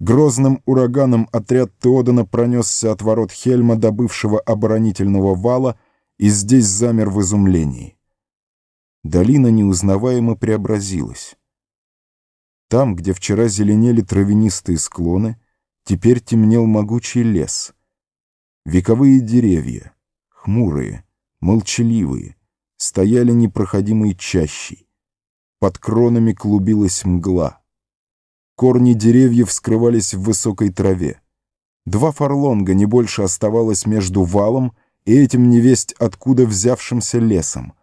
Грозным ураганом отряд Теодена пронесся от ворот Хельма до бывшего оборонительного вала и здесь замер в изумлении. Долина неузнаваемо преобразилась. Там, где вчера зеленели травянистые склоны, теперь темнел могучий лес. Вековые деревья, хмурые, молчаливые, стояли непроходимой чащей. Под кронами клубилась мгла. Корни деревьев скрывались в высокой траве. Два фарлонга не больше оставалось между валом и этим невесть откуда взявшимся лесом.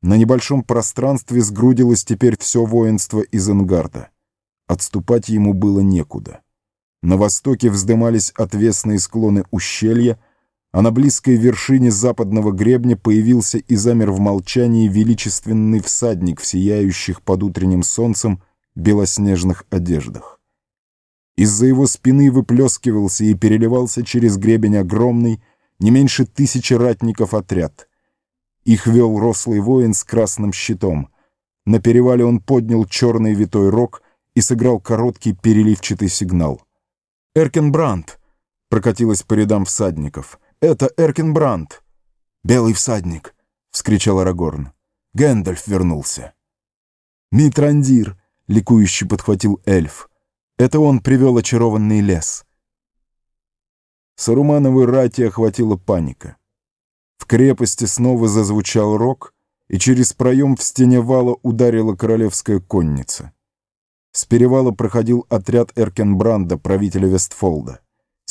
На небольшом пространстве сгрудилось теперь все воинство из Энгарда. Отступать ему было некуда. На востоке вздымались отвесные склоны ущелья, а на близкой вершине западного гребня появился и замер в молчании величественный всадник в сияющих под утренним солнцем белоснежных одеждах. Из-за его спины выплескивался и переливался через гребень огромный, не меньше тысячи ратников отряд. Их вел рослый воин с красным щитом. На перевале он поднял черный витой рог и сыграл короткий переливчатый сигнал. «Эркенбранд!» — прокатилась по рядам всадников — «Это Эркенбранд!» «Белый всадник!» — вскричал Арагорн. «Гэндальф вернулся!» «Митрандир!» — ликующе подхватил эльф. «Это он привел очарованный лес!» Сарумановой рати охватила паника. В крепости снова зазвучал рог, и через проем в стене вала ударила королевская конница. С перевала проходил отряд Эркенбранда, правителя Вестфолда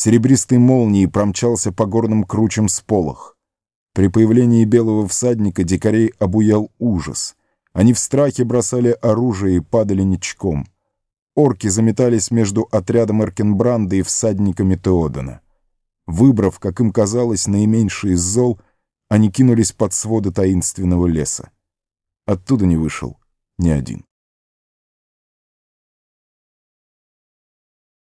серебристой молнией промчался по горным кручам сполох. При появлении белого всадника дикарей обуял ужас. Они в страхе бросали оружие и падали ничком. Орки заметались между отрядом Эркенбранда и всадниками Теодена. Выбрав, как им казалось, наименьший из зол, они кинулись под своды таинственного леса. Оттуда не вышел ни один.